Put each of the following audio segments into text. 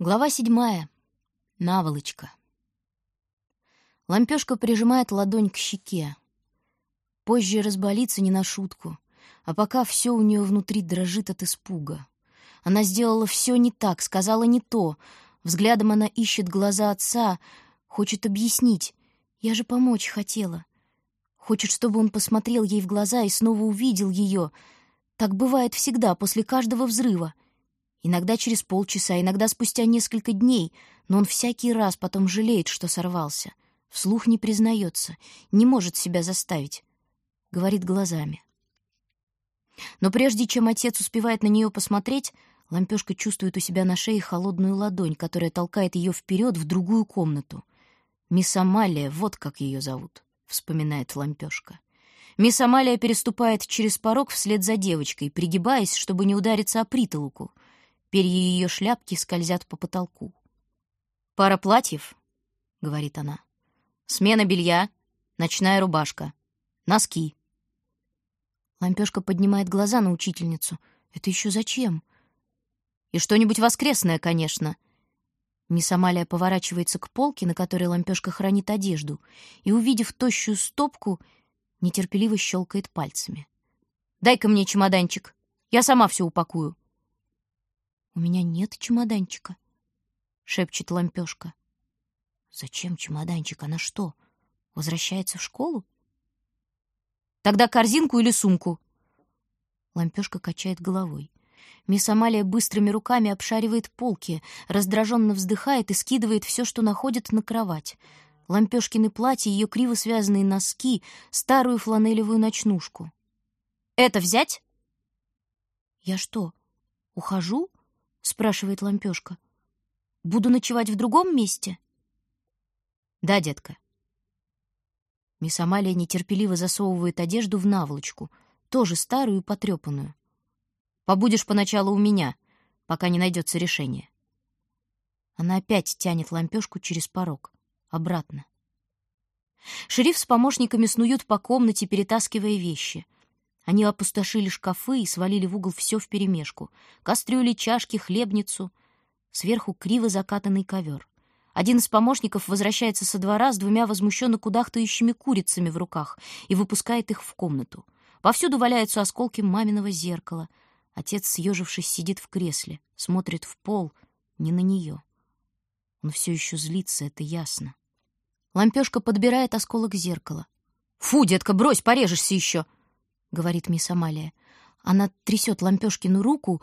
Глава седьмая. Наволочка. Лампёшка прижимает ладонь к щеке. Позже разболится не на шутку, а пока все у нее внутри дрожит от испуга. Она сделала все не так, сказала не то. Взглядом она ищет глаза отца, хочет объяснить. Я же помочь хотела. Хочет, чтобы он посмотрел ей в глаза и снова увидел ее. Так бывает всегда, после каждого взрыва — Иногда через полчаса, иногда спустя несколько дней, но он всякий раз потом жалеет, что сорвался. Вслух не признается, не может себя заставить. Говорит глазами. Но прежде чем отец успевает на нее посмотреть, Лампешка чувствует у себя на шее холодную ладонь, которая толкает ее вперед в другую комнату. «Мисс Амалия, вот как ее зовут», — вспоминает Лампешка. Мисс Амалия переступает через порог вслед за девочкой, пригибаясь, чтобы не удариться о притолоку — Перья ее шляпки скользят по потолку. «Пара платьев», — говорит она. «Смена белья, ночная рубашка, носки». Лампешка поднимает глаза на учительницу. «Это еще зачем?» «И что-нибудь воскресное, конечно». Мисс Амалия поворачивается к полке, на которой лампешка хранит одежду, и, увидев тощую стопку, нетерпеливо щелкает пальцами. «Дай-ка мне чемоданчик, я сама все упакую». «У меня нет чемоданчика», — шепчет лампёшка. «Зачем чемоданчик? Она что, возвращается в школу?» «Тогда корзинку или сумку?» Лампёшка качает головой. Мисс Амалия быстрыми руками обшаривает полки, раздраженно вздыхает и скидывает все, что находит, на кровать. Лампёшкины платья, ее криво связанные носки, старую фланелевую ночнушку. «Это взять?» «Я что, ухожу?» Спрашивает лампёшка. Буду ночевать в другом месте? Да, детка. Мисс Амалия нетерпеливо засовывает одежду в наволочку, тоже старую и потрепанную. Побудешь поначалу у меня, пока не найдется решение. Она опять тянет лампёшку через порог, обратно. Шериф с помощниками снуют по комнате, перетаскивая вещи — они опустошили шкафы и свалили в угол все вперемешку. Кастрюли, чашки, хлебницу. Сверху криво закатанный ковер. Один из помощников возвращается со двора с двумя возмущенно кудахтающими курицами в руках и выпускает их в комнату. Повсюду валяются осколки маминого зеркала. Отец, съежившись, сидит в кресле, смотрит в пол, не на нее. Он все еще злится, это ясно. Лампешка подбирает осколок зеркала. «Фу, детка, брось, порежешься еще!» — говорит мисс Амалия. Она трясет Лампёшкину руку.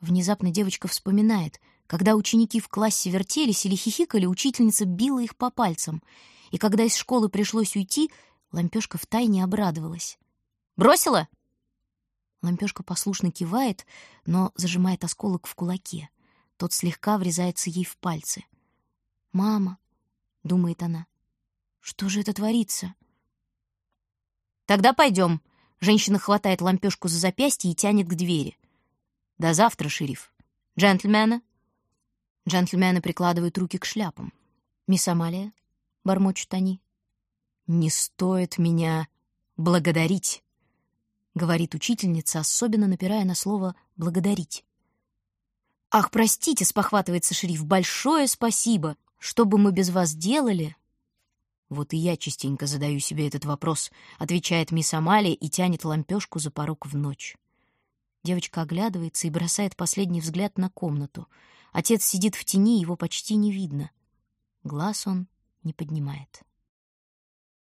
Внезапно девочка вспоминает. Когда ученики в классе вертелись или хихикали, учительница била их по пальцам. И когда из школы пришлось уйти, Лампёшка втайне обрадовалась. «Бросила?» Лампёшка послушно кивает, но зажимает осколок в кулаке. Тот слегка врезается ей в пальцы. «Мама», — думает она, — «что же это творится?» «Тогда пойдем», Женщина хватает лампёшку за запястье и тянет к двери. «До завтра, шериф. Джентльмены?» Джентльмены прикладывают руки к шляпам. «Мисс Амалия?» — бормочут они. «Не стоит меня благодарить», — говорит учительница, особенно напирая на слово «благодарить». «Ах, простите», — спохватывается шериф, — «большое спасибо. Что бы мы без вас делали?» Вот и я частенько задаю себе этот вопрос, отвечает мисс Амалия и тянет лампёшку за порог в ночь. Девочка оглядывается и бросает последний взгляд на комнату. Отец сидит в тени, его почти не видно. Глаз он не поднимает.